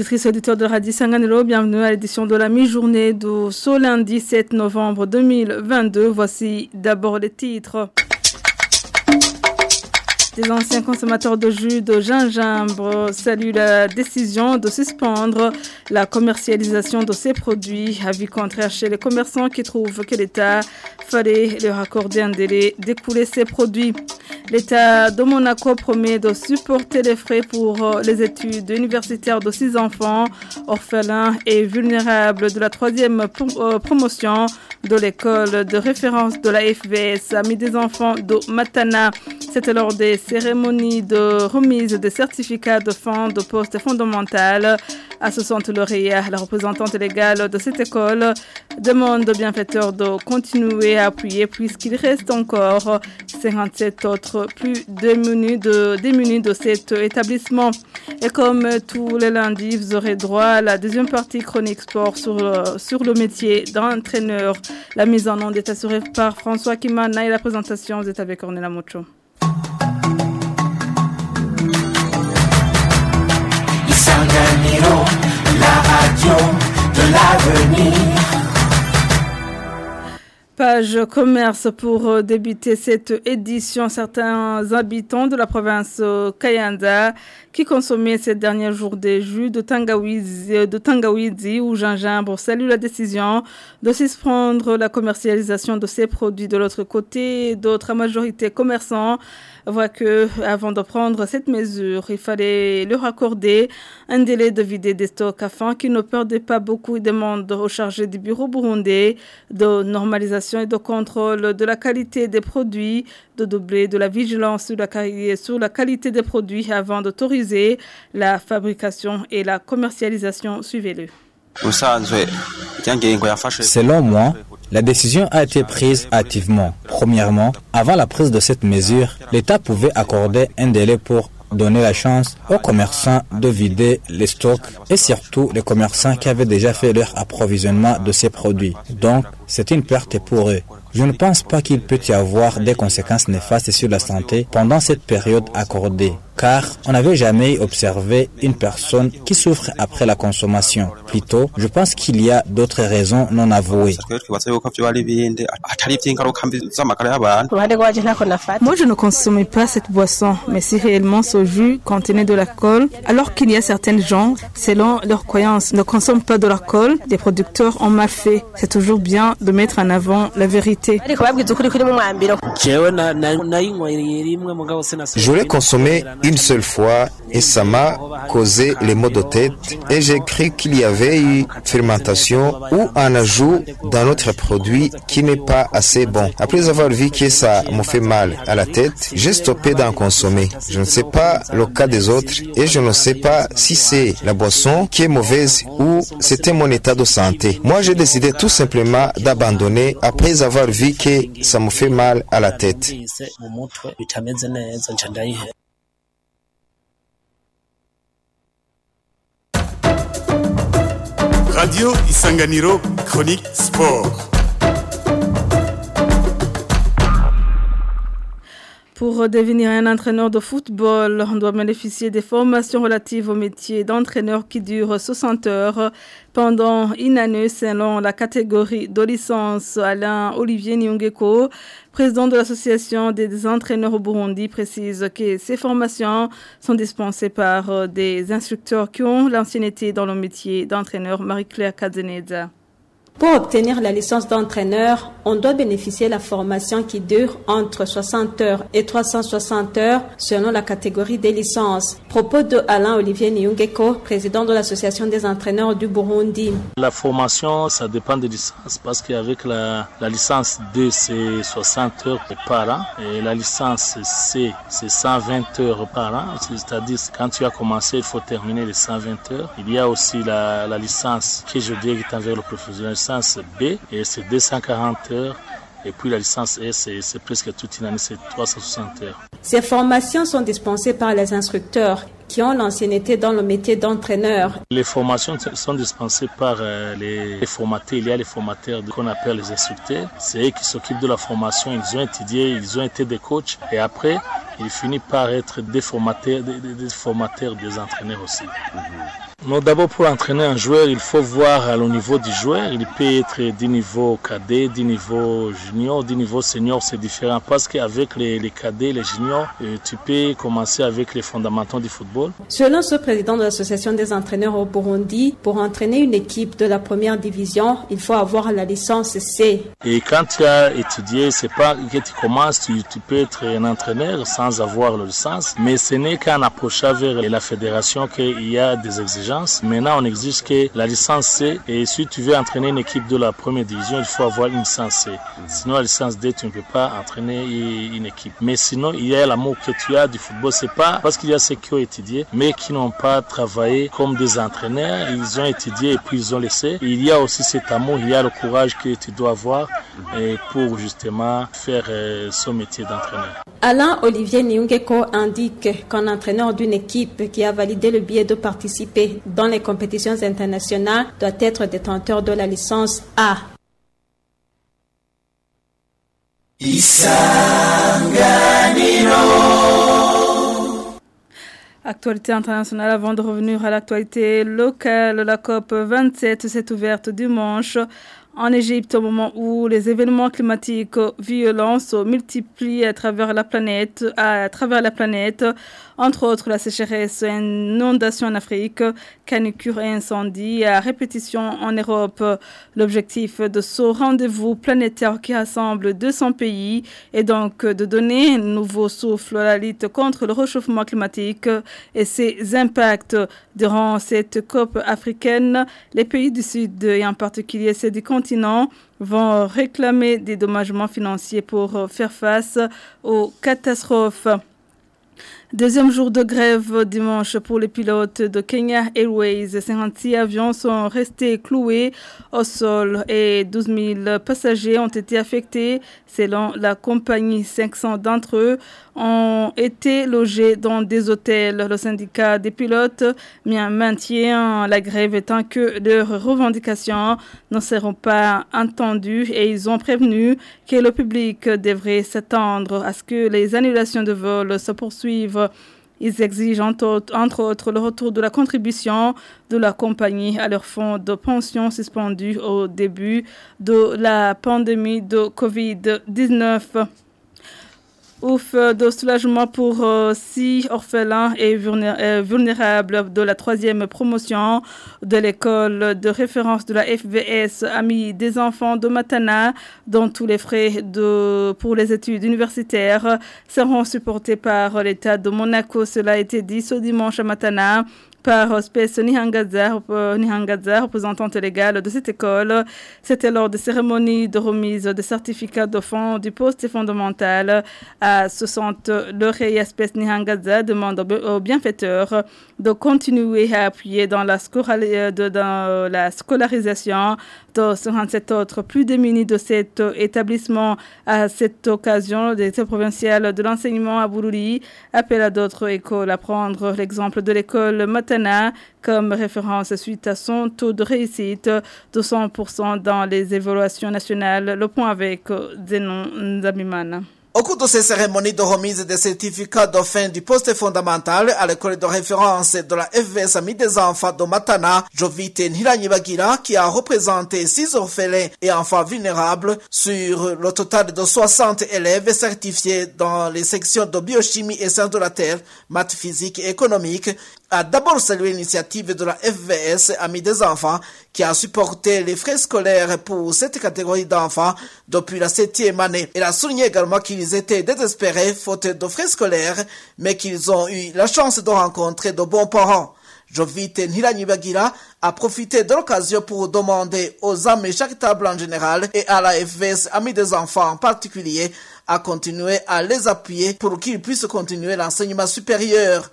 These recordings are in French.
Auditrices et auditeurs de Radio Sanganero, bienvenue à l'édition de la mi-journée de ce lundi 7 novembre 2022. Voici d'abord les titres. Des anciens consommateurs de jus de gingembre saluent la décision de suspendre la commercialisation de ces produits. Avis contraire chez les commerçants qui trouvent que l'État fallait leur accorder un délai d'écouler ces produits. L'État de Monaco promet de supporter les frais pour les études universitaires de six enfants orphelins et vulnérables de la troisième promotion de l'école de référence de la FVS, Amis des enfants de Matana. C'était lors des cérémonies de remise des certificats de fin de poste fondamental. À ce centre lauréat, la représentante légale de cette école demande aux bienfaiteurs de continuer à appuyer puisqu'il reste encore 57 autres plus démunis de, cet établissement. Et comme tous les lundis, vous aurez droit à la deuxième partie chronique sport sur, sur le métier d'entraîneur. La mise en onde est assurée par François Kimana et la présentation, êtes avec Ornella Mocho. De l'avenir. Page commerce pour débuter cette édition. Certains habitants de la province Kayanda qui consommaient ces derniers jours des jus de de tangawizi ou gingembre saluent la décision de suspendre la commercialisation de ces produits. De l'autre côté, d'autres majorités commerçants voient que avant de prendre cette mesure, il fallait leur accorder un délai de vider des stocks afin qu'ils ne perdent pas beaucoup. Ils demandent aux chargés du bureau burundais de normalisation et de contrôle de la qualité des produits, de doubler de la vigilance sur la, sur la qualité des produits avant d'autoriser la fabrication et la commercialisation. Suivez-le. Selon moi, la décision a été prise activement. Premièrement, avant la prise de cette mesure, l'État pouvait accorder un délai pour donner la chance aux commerçants de vider les stocks et surtout les commerçants qui avaient déjà fait leur approvisionnement de ces produits. Donc, c'est une perte pour eux. Je ne pense pas qu'il peut y avoir des conséquences néfastes sur la santé pendant cette période accordée, car on n'avait jamais observé une personne qui souffre après la consommation. Plutôt, je pense qu'il y a d'autres raisons non avouées. Moi, je ne consommais pas cette boisson, mais si réellement ce jus contenait de l'alcool, alors qu'il y a certaines gens, selon leurs croyances, ne consomment pas de l'alcool, les producteurs ont mal fait. C'est toujours bien de mettre en avant la vérité. Je l'ai consommé une seule fois et ça m'a causé les maux de tête et j'ai cru qu'il y avait eu fermentation ou un ajout dans notre produit qui n'est pas assez bon. Après avoir vu que ça me fait mal à la tête, j'ai stoppé d'en consommer. Je ne sais pas le cas des autres et je ne sais pas si c'est la boisson qui est mauvaise ou c'était mon état de santé. Moi, j'ai décidé tout simplement d'abandonner après avoir vu que ça me fait mal à la tête. Radio Isanganiro Chronique Sport. Pour devenir un entraîneur de football, on doit bénéficier des formations relatives au métier d'entraîneur qui durent 60 heures pendant une année selon la catégorie de licence. Alain Olivier Nyongeko, président de l'association des entraîneurs au Burundi, précise que ces formations sont dispensées par des instructeurs qui ont l'ancienneté dans le métier d'entraîneur. Marie-Claire Kazeneza. Pour obtenir la licence d'entraîneur, on doit bénéficier de la formation qui dure entre 60 heures et 360 heures selon la catégorie des licences. Propos de Alain Olivier Nyungeko, président de l'association des entraîneurs du Burundi. La formation, ça dépend des licences parce qu'avec la, licence 2, c'est 60 heures par an et la licence C, c'est 120 heures par an. C'est-à-dire quand tu as commencé, il faut terminer les 120 heures. Il y a aussi la, licence que je dis qui est envers le professionnel licence B et c'est 240 heures. Et puis la licence S, c'est presque toute une année, c'est 360 heures. Ces formations sont dispensées par les instructeurs qui ont l'ancienneté dans le métier d'entraîneur. Les formations sont dispensées par euh, les, formateurs. Il y a les formateurs qu'on appelle les instructeurs. C'est eux qui s'occupent de la formation. Ils ont étudié, ils ont été des coachs et après, ils finissent par être des formateurs, des, formateurs des entraîneurs aussi. D'abord, pour entraîner un joueur, il faut voir le niveau du joueur. Il peut être du niveau cadet, du niveau junior, du niveau senior, c'est différent. Parce qu'avec les, les, cadets, les juniors, euh, tu peux commencer avec les fondamentaux du football. Selon ce président de l'association des entraîneurs au Burundi, pour entraîner une équipe de la première division, il faut avoir la licence C. Et quand tu as étudié, c'est pas que tu commences, tu, tu, peux être un entraîneur sans avoir la licence, mais ce n'est qu'en approchant vers la fédération qu'il y a des exigences Maintenant, on exige que la licence C, et si tu veux entraîner une équipe de la première division, il faut avoir une licence C. Sinon, la licence D, tu ne peux pas entraîner une équipe. Mais sinon, il y a l'amour que tu as du football. C'est pas parce qu'il y a ceux qui ont étudié, mais qui n'ont pas travaillé comme des entraîneurs. Ils ont étudié et puis ils ont laissé. Il y a aussi cet amour, il y a le courage que tu dois avoir pour justement faire euh, ce métier d'entraîneur. Alain Olivier Nyungeko indique qu'un entraîneur d'une équipe qui a validé le billet de participer dans les compétitions internationales doit être détenteur de la licence A. Actualité internationale avant de revenir à l'actualité locale, la COP 27 s'est ouverte dimanche en Égypte au moment où les événements climatiques violents se multiplient à travers la planète, entre autres la sécheresse, inondation en Afrique, canicule et incendie à répétition en Europe. L'objectif de ce rendez-vous planétaire qui rassemble 200 pays est donc de donner un nouveau souffle à la lutte contre le réchauffement climatique et ses impacts. Durant cette COP africaine, les pays du Sud et en particulier ceux du continent vont réclamer des dommagements financiers pour faire face aux catastrophes. Deuxième jour de grève dimanche pour les pilotes de Kenya Airways. 56 avions sont restés cloués au sol et 12 000 passagers ont été affectés. Selon la compagnie, 500 d'entre eux ont été logés dans des hôtels. Le syndicat des pilotes maintient la grève étant que leurs revendications ne seront pas entendues et ils ont prévenu que le public devrait s'attendre à ce que les annulations de vol se poursuivent ils exigent entre autres, le retour de la contribution de la compagnie à leur fonds de pension suspendu au début de la pandémie de Covid-19. Ouf de soulagement pour euh, six orphelins et euh, vulnérables de la troisième promotion de l'école de référence de la FVS Amis des enfants de Matana, dont tous les frais de, pour les études universitaires seront supportés par l'État de Monaco. Cela a été dit ce dimanche à Matana par Space Nihangaza, représentante légale de cette école. C'était lors de cérémonies de remise de certificats de fonds du poste fondamental à 60 l'oreille Space Nihangaza demande aux bienfaiteurs de continuer à appuyer dans la, dans la scolarisation de 57 autres plus démunis de cet établissement. À cette occasion, l'état provincial de l'enseignement à Boulouli appelle à d'autres écoles à prendre l'exemple de l'école Comme référence suite à son taux de réussite de 100% dans les évaluations nationales. Le point avec Zenon Zabimana. Au cours de ces cérémonies de remise des certificats de fin du poste fondamental à l'école de référence de la FVS Amis des enfants de Matana, Jovite Niranyibagira, qui a représenté six orphelins et enfants vulnérables sur le total de 60 élèves certifiés dans les sections de biochimie et sciences de la terre, maths physique et économique, a d'abord salué l'initiative de la FVS Amis des enfants qui a supporté les frais scolaires pour cette catégorie d'enfants depuis la septième année. Elle a souligné également qu'ils étaient désespérés faute de frais scolaires, mais qu'ils ont eu la chance de rencontrer de bons parents. Jovite Nhiranyibagira a profité de l'occasion pour demander aux amis charitables en général et à la FVS Amis des enfants en particulier à continuer à les appuyer pour qu'ils puissent continuer l'enseignement supérieur.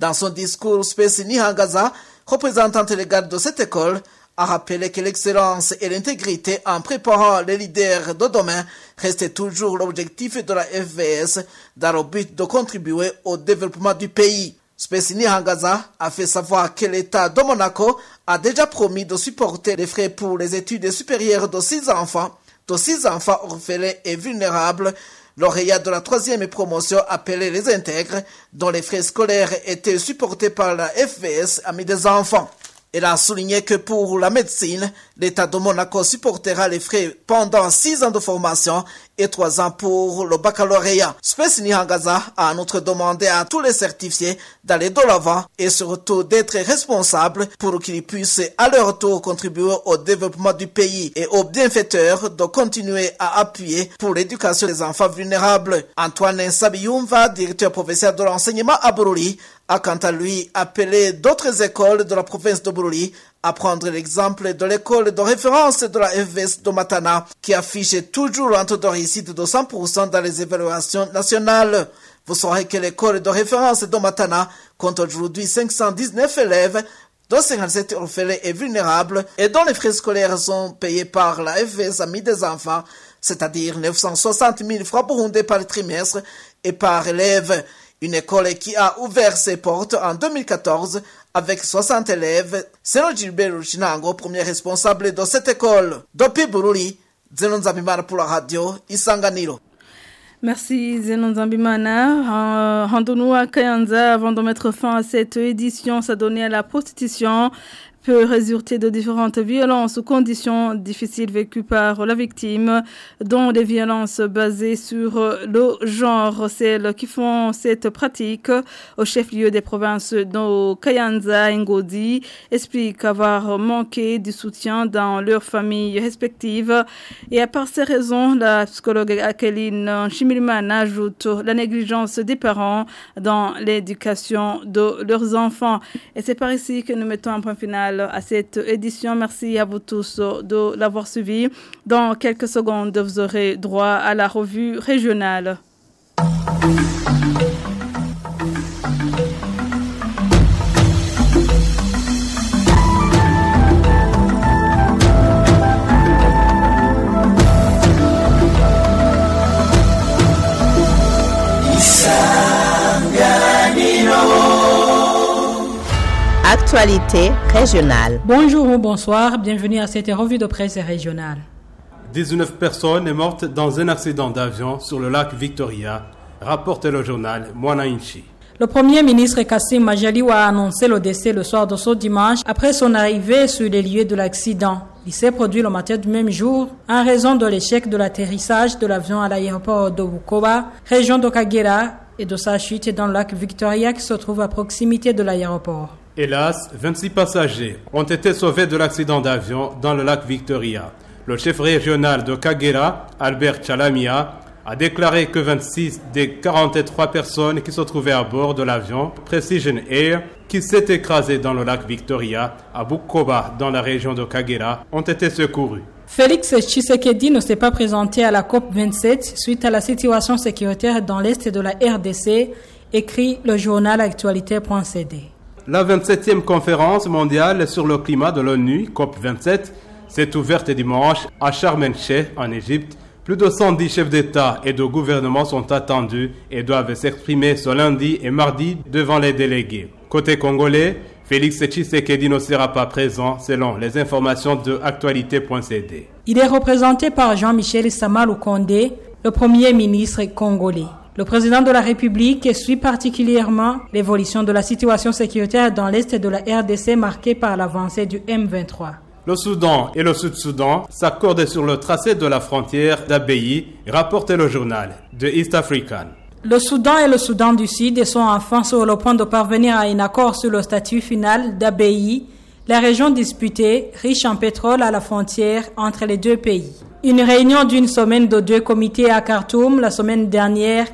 Dans son discours, Spécie Nihangaza, représentante légale de cette école, a rappelé que l'excellence et l'intégrité en préparant les leaders de demain restaient toujours l'objectif de la FVS dans le but de contribuer au développement du pays. Spesi Nihangaza a fait savoir que l'État de Monaco a déjà promis de supporter les frais pour les études supérieures de six enfants, de six enfants orphelins et vulnérables, lauréats de la troisième promotion appelée les intègres, dont les frais scolaires étaient supportés par la FVS Amis des enfants. Elle a souligné que pour la médecine, l'État de Monaco supportera les frais pendant six ans de formation et trois ans pour le baccalauréat. Space Nihangaza a en outre demandé à tous les certifiés d'aller de l'avant et surtout d'être responsables pour qu'ils puissent à leur tour contribuer au développement du pays et aux bienfaiteurs de continuer à appuyer pour l'éducation des enfants vulnérables. Antoine Sabiyumva, directeur professeur de l'enseignement à Bururi, a quant à lui appelé d'autres écoles de la province de Bururi à prendre l'exemple de l'école de référence de la FVS de Matana qui affiche toujours un taux de réussite de 100% dans les évaluations nationales. Vous saurez que l'école de référence de Matana compte aujourd'hui 519 élèves dont 57 orphelins et vulnérables et dont les frais scolaires sont payés par la FVS Amis des enfants, c'est-à-dire 960 000 francs burundais par trimestre et par élève. Une école qui a ouvert ses portes en 2014 avec 60 élèves. Selon Gilbert Rushinango, premier responsable de cette école. Dopi Bururi, Zenon Zabimana pour la radio, Isanganiro. Merci Zenon Zambimana. Rendons-nous à Kayanza avant de mettre fin à cette édition s'adonner à la prostitution peut résulter de différentes violences ou conditions difficiles vécues par la victime, dont des violences basées sur le genre. Celles qui font cette pratique au chef-lieu des provinces de Kayanza Ngodi expliquent avoir manqué du soutien dans leurs familles respectives. Et à part ces raisons, la psychologue Akeline Chimilimana ajoute la négligence des parents dans l'éducation de leurs enfants. Et c'est par ici que nous mettons un point final à cette édition. Merci à vous tous de l'avoir suivi. Dans quelques secondes, vous aurez droit à la revue régionale. Actualité régionale. Bonjour ou bonsoir, bienvenue à cette revue de presse régionale. 19 personnes sont mortes dans un accident d'avion sur le lac Victoria, rapporte le journal Moanainchi. Le Premier ministre Kassim Majaliwa a annoncé le décès le soir de ce dimanche après son arrivée sur les lieux de l'accident. Il s'est produit le matin du même jour en raison de l'échec de l'atterrissage de l'avion à l'aéroport de Bukoba, région de Kagera, et de sa chute dans le lac Victoria qui se trouve à proximité de l'aéroport. Hélas, 26 passagers ont été sauvés de l'accident d'avion dans le lac Victoria. Le chef régional de Kagera, Albert Chalamia, a déclaré que 26 des 43 personnes qui se trouvaient à bord de l'avion Precision Air, qui s'est écrasé dans le lac Victoria, à Bukoba, dans la région de Kagera, ont été secourus. Félix Tshisekedi ne s'est pas présenté à la COP27 suite à la situation sécuritaire dans l'est de la RDC, écrit le journal actualité.cd. La 27e conférence mondiale sur le climat de l'ONU, COP27, s'est ouverte dimanche à Sharm en Égypte. Plus de 110 chefs d'État et de gouvernement sont attendus et doivent s'exprimer ce lundi et mardi devant les délégués. Côté congolais, Félix Tshisekedi ne sera pas présent selon les informations de actualité.cd. Il est représenté par Jean-Michel Samalou Kondé, le premier ministre congolais. Le président de la République suit particulièrement l'évolution de la situation sécuritaire dans l'est de la RDC marquée par l'avancée du M23. Le Soudan et le Sud-Soudan s'accordent sur le tracé de la frontière d'Abbaye, rapporte le journal de East African. Le Soudan et le Soudan du Sud sont enfin sur le point de parvenir à un accord sur le statut final d'Abbaye, la région disputée, riche en pétrole à la frontière entre les deux pays. Une réunion d'une semaine de deux comités à Khartoum la semaine dernière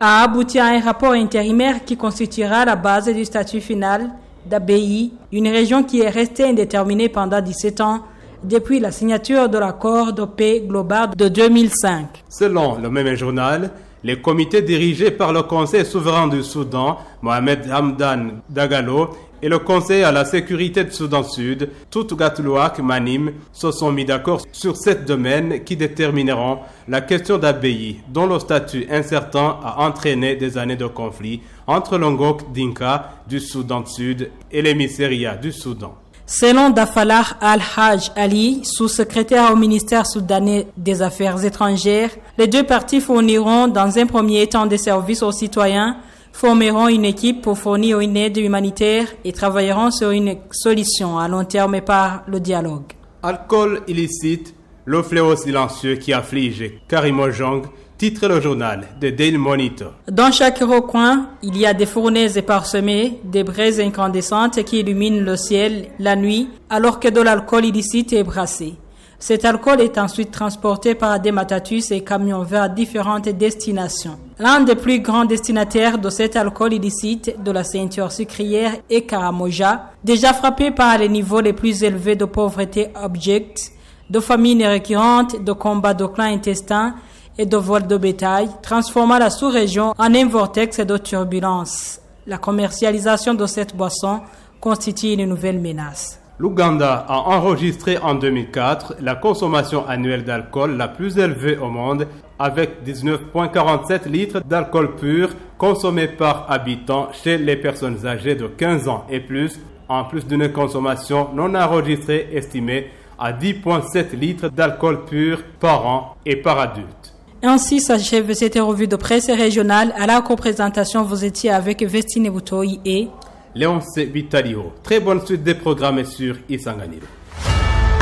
a abouti à un rapport intérimaire qui constituera la base du statut final d'Abbaye, une région qui est restée indéterminée pendant 17 ans depuis la signature de l'accord de paix global de 2005. Selon le même journal, les comités dirigés par le Conseil souverain du Soudan, Mohamed Hamdan Dagalo, et le Conseil à la sécurité du Soudan Sud, Tutugatluak Manim, se sont mis d'accord sur sept domaines qui détermineront la question d'Abbaye, dont le statut incertain a entraîné des années de conflit entre l'Ongok Dinka du Soudan Sud et l'émisséria du Soudan. Selon Dafalah Al-Hajj Ali, sous-secrétaire au ministère soudanais des Affaires étrangères, les deux parties fourniront dans un premier temps des services aux citoyens, formeront une équipe pour fournir une aide humanitaire et travailleront sur une solution à long terme par le dialogue. Alcool illicite, le fléau silencieux qui afflige Karim Ojong, titre le journal de Daily Monitor. Dans chaque recoin, il y a des fournaises parsemées, des braises incandescentes qui illuminent le ciel la nuit, alors que de l'alcool illicite est brassé. Cet alcool est ensuite transporté par des matatus et camions vers différentes destinations. L'un des plus grands destinataires de cet alcool illicite de la ceinture sucrière est Karamoja, déjà frappé par les niveaux les plus élevés de pauvreté abjecte, de famines récurrentes, de combats de clans intestins et de vols de bétail, transformant la sous-région en un vortex de turbulence. La commercialisation de cette boisson constitue une nouvelle menace. L'Ouganda a enregistré en 2004 la consommation annuelle d'alcool la plus élevée au monde avec 19,47 litres d'alcool pur consommés par habitant chez les personnes âgées de 15 ans et plus, en plus d'une consommation non enregistrée estimée à 10,7 litres d'alcool pur par an et par adulte. Ainsi s'achève cette revue de presse régionale. À la représentation, vous étiez avec Vestine Boutoy et Léonce Vitalio. Très bonne suite des programmes sur Isanganiro.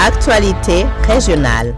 Actualité régionale.